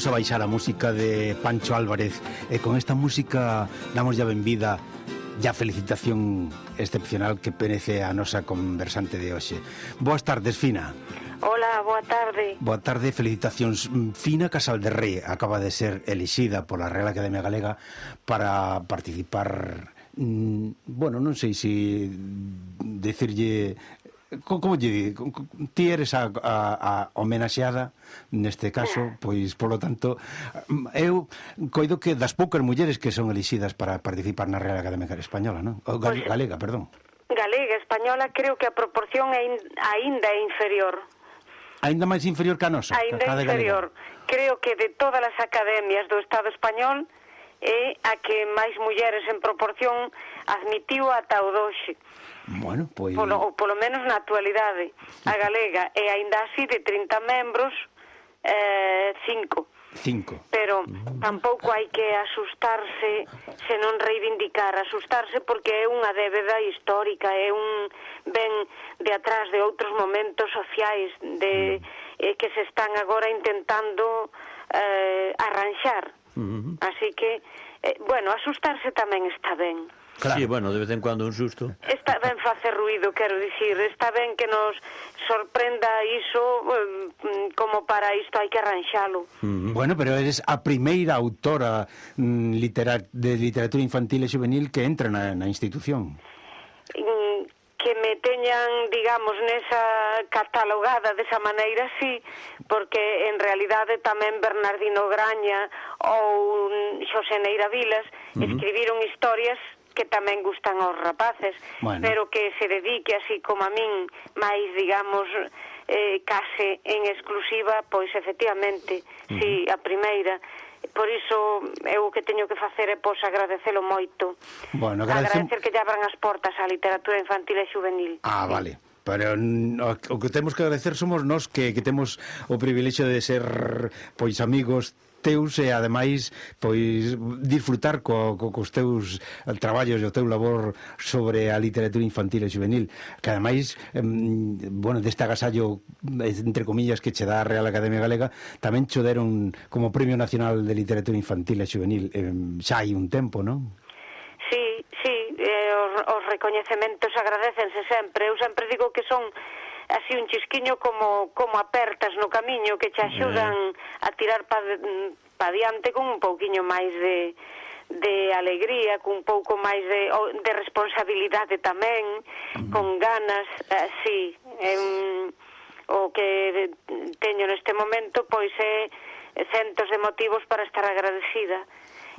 Imos a baixar a música de Pancho Álvarez e con esta música damos ya benvida ya felicitación excepcional que perece a nosa conversante de hoxe. Boas tardes, Fina. Hola, boa tarde. Boa tarde, felicitacións. Fina Casal de Rey acaba de ser elixida pola Real Academia Galega para participar mm, bueno, non sei se decirlle como lle digo, ti eres a, a, a homenaxeada neste caso, pois polo tanto eu coido que das poucas mulleres que son elixidas para participar na Real Academia Española, non? O gal, pois, galega, perdón. Galega, española, creo que a proporción é in, aínda é inferior. Aínda máis inferior que a nosa. Aínda a inferior. Galega. Creo que de todas as academias do Estado español é a que máis mulleres en proporción admitiu ata o doxe. Bueno, pois... Polo, ou polo menos na actualidade, a galega, e aínda así de 30 membros, eh, cinco. Cinco. Pero tampouco hai que asustarse se non reivindicar. Asustarse porque é unha débeda histórica, é un ben de atrás de outros momentos sociais de mm. eh, que se están agora intentando eh, arranxar. Uh -huh. Así que, eh, bueno, asustarse tamén está ben. Claro. Sí, bueno, de vez en cuando un susto. Está ben facer ruido, quero dicir, está ben que nos sorprenda iso como para isto hai que arranxalo. Bueno, pero eres a primeira autora mm, de literatura infantil e juvenil que entra na, na institución. Mm, que me teñan, digamos, nesa catalogada desa maneira, sí, porque en realidade tamén Bernardino Graña ou Xosé Neira Vilas uh -huh. escribiron historias que tamén gustan aos rapaces, bueno. pero que se dedique así como a min, máis, digamos, eh, case en exclusiva, pois efectivamente, uh -huh. si a primeira, por iso eu o que teño que facer é pois agradecelo moito. Bueno, agradecem... agradecer que lle abran as portas á literatura infantil e juvenil. Ah, vale. Pero mm, o que temos que agradecer somos nós que, que temos o privilexio de ser pois amigos teus e ademais pois disfrutar co, co, cos teus traballos e o teu labor sobre a literatura infantil e juvenil que ademais em, bueno, deste agasallo entre comillas que che dá a Real Academia Galega tamén cho deron como Premio Nacional de Literatura Infantil e Juvenil em, xa hai un tempo, non? Sí, sí, eh, os, os recoñecementos agradécense sempre eu sempre digo que son así un chisquiño como como apertas no camiño que che axudan eh. a tirar pa, pa diante con un pouquiño máis de de alegría, cun pouco máis de, de responsabilidade tamén, mm. con ganas, así. Eh, o que teño neste momento, pois é centos de motivos para estar agradecida.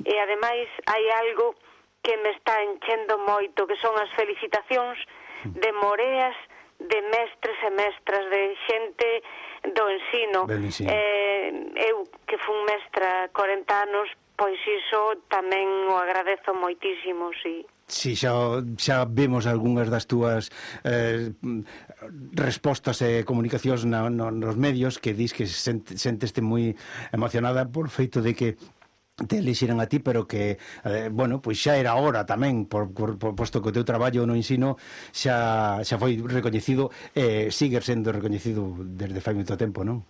E ademais hai algo que me está enchendo moito, que son as felicitacións mm. de moreas de mestres e mestras, de xente do ensino. Eh, eu que fun mestra 40 anos, pois iso tamén o agradezo moitísimo, si. Sí. Si xa, xa vemos algunhas das túas eh, respostas e comunicacións na, no, nos medios que dis que sent, senteste moi emocionada por feito de que te elixiran a ti, pero que, eh, bueno, pois xa era hora tamén, por, por, por posto que o teu traballo no ensino xa, xa foi recoñecido, eh, sigue sendo recoñecido desde fai moito tempo, non?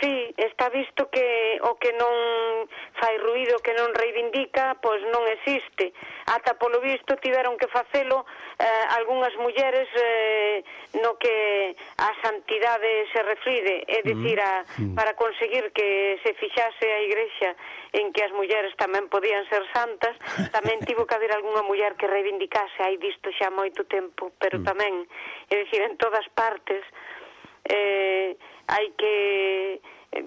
Sí, está visto que o que non fai ruido, que non reivindica, pois non existe. Ata polo visto tiveron que facelo eh, algunhas mulleres eh, no que a santidade se refride, é mm-hmm. dicir, a, mm. para conseguir que se fixase a igrexa en que as mulleres tamén podían ser santas, tamén tivo que haber algunha muller que reivindicase, hai disto xa moito tempo, pero mm. tamén, é dicir, en todas partes, eh, hai que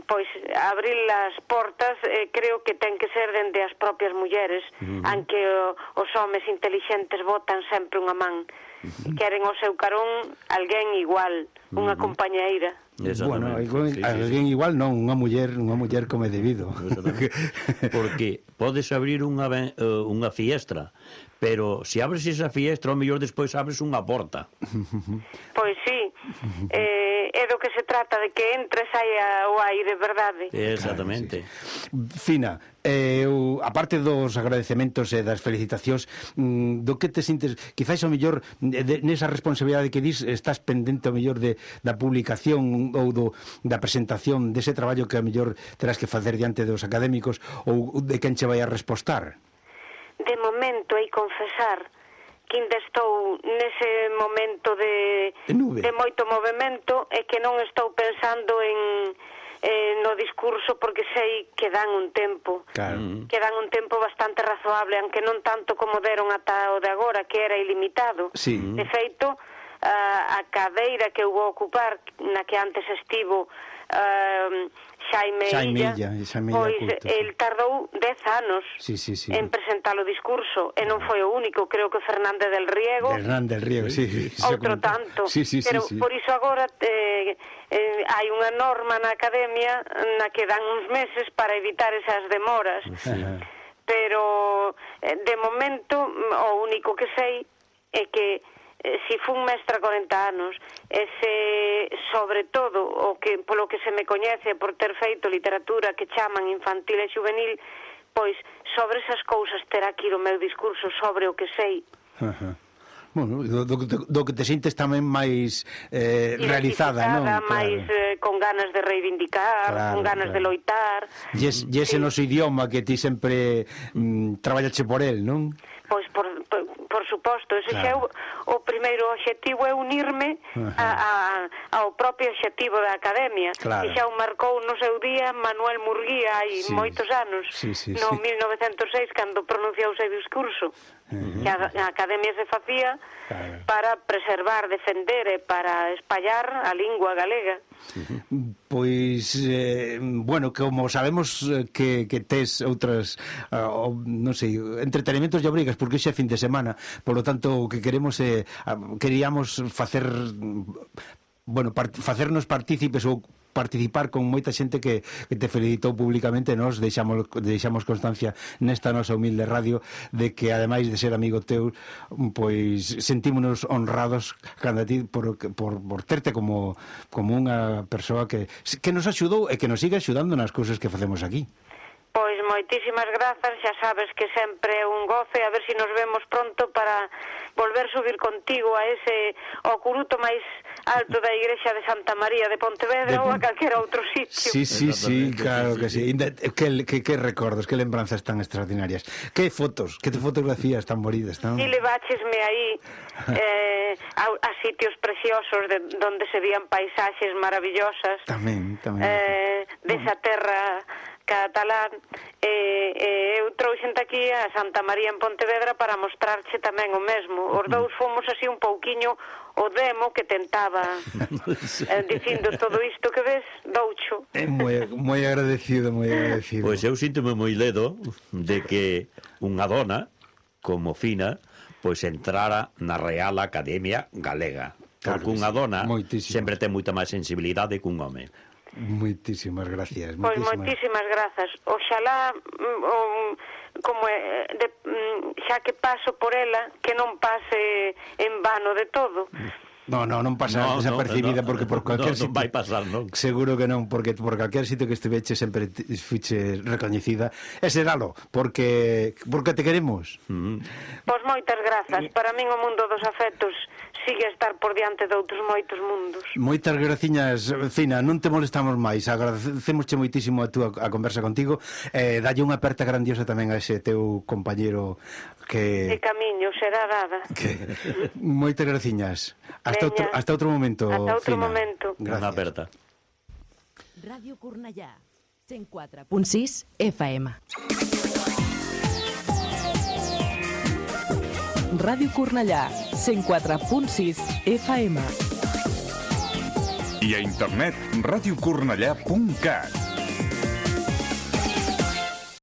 pois abrir as portas eh, creo que ten que ser dende as propias mulleres, uh anque o, os homes intelixentes botan sempre unha man. Uh. Queren o seu carón alguén igual, unha compañeira. Bueno, igual, sí, sí, alguén sí. igual non, unha muller, unha muller como é debido. Porque podes abrir unha ben, eh, unha fiestra, pero se abres esa fiestra, ao mellor despois abres unha porta. Pois sí. Eh trata de que entres aí ao aire, verdade? Exactamente. Claro, sí. Fina, eh, eu, aparte dos agradecementos e das felicitacións, mm, do que te sintes, quizáis o mellor de, nesa responsabilidade que dis, estás pendente o mellor de, da publicación ou do, da presentación dese traballo que a mellor terás que facer diante dos académicos ou de quen che vai a respostar? De momento que ainda estou nese momento de, de moito movimento e que non estou pensando en eh, no discurso porque sei que dan un tempo claro. Mm. que dan un tempo bastante razoable aunque non tanto como deron ata o de agora que era ilimitado sí. de feito a, a cadeira que eu vou ocupar na que antes estivo uh, Xaime, Xaime Illa, Illa, Xaime Illa pois culto. el tardou 10 anos sí, sí, sí. en presentar o discurso e non foi o único, creo que Fernández del Riego Fernández del Riego, sí, sí, sí outro sí, tanto sí, sí, pero sí, sí. por iso agora eh, eh, hai unha norma na academia na que dan uns meses para evitar esas demoras sí. pero eh, de momento o único que sei é que eh, si fun mestra 40 anos e se sobre todo o que polo que se me coñece por ter feito literatura que chaman infantil e juvenil pois sobre esas cousas terá que ir o meu discurso sobre o que sei Ajá. Bueno, do, do, do que te sintes tamén máis eh, realizada, non? Claro. máis eh, con ganas de reivindicar, claro, con ganas claro. de loitar. E ese sí. noso idioma que ti sempre mm, traballache por el, non? Pois por, suposto, ese claro. é o, o primeiro obxectivo é unirme uh -huh. a, a, ao propio obxectivo da academia, claro. que xa o marcou no seu día Manuel Murguía hai sí. moitos anos, sí, sí, no sí. 1906 cando pronunciou o seu discurso que a, a Academia se facía claro. para preservar, defender e para espallar a lingua galega. Pois, eh, bueno, como sabemos eh, que, que tes outras, uh, non sei, entretenimentos e obrigas, porque xa fin de semana, polo tanto, o que queremos é, eh, queríamos facer bueno, part, facernos partícipes ou participar con moita xente que, que te felicitou públicamente nos deixamos, deixamos constancia nesta nosa humilde radio de que ademais de ser amigo teu pois sentímonos honrados cando a ti por, por, por terte como, como unha persoa que, que nos axudou e que nos sigue axudando nas cousas que facemos aquí. Pois moitísimas grazas, xa sabes que sempre é un goce, a ver se si nos vemos pronto para volver subir contigo a ese o curuto máis alto da igrexa de Santa María de Pontevedra de... ou a calquera outro sitio. Sí, sí, sí, claro que sí. Que, que, que recordos, que lembranzas tan extraordinarias. Que fotos, que te fotografías tan bonitas, tan... E leváchesme aí eh, a, a sitios preciosos de, donde se vían paisaxes maravillosas. Tamén, tamén. Eh, desa terra catalán e, e eu trouxente aquí a Santa María en Pontevedra para mostrarche tamén o mesmo. Os mm. dous fomos así un pouquiño o demo que tentaba eh, dicindo todo isto que ves, doucho. É moi, moi agradecido, moi agradecido. Pois eu síntome moi ledo de que unha dona como Fina pois entrara na Real Academia Galega. Claro, porque unha dona moitísimo. sempre ten moita máis sensibilidade que un home. Moitísimas gracias. Pois moitísimas, moitísimas grazas. Oxalá, um, como eh, de, mm, xa que paso por ela, que non pase en vano de todo. Mm No, no, non pasa no, desapercibida no, porque por cualquier no, sitio... vai pasar, non? Seguro que non, porque por calquer sitio que estiveche sempre fiche recoñecida. E seralo, porque, porque te queremos. Mm -hmm. Pois moitas grazas. Para min o mundo dos afectos sigue estar por diante de outros moitos mundos. Moitas graciñas, Fina, non te molestamos máis. Agradecemosche moitísimo a túa a conversa contigo. Eh, dalle unha aperta grandiosa tamén a ese teu compañero que... De camiño, será dada. Que... Moitas graciñas. Hasta Veña. outro, hasta outro momento, Hasta outro Fina. momento. Gracias. aperta. Ràdio Cornellà, 104.6 FM. Ràdio Cornellà, 104.6 FM. I a internet radiocornellà.cat